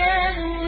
كانوا يعلمون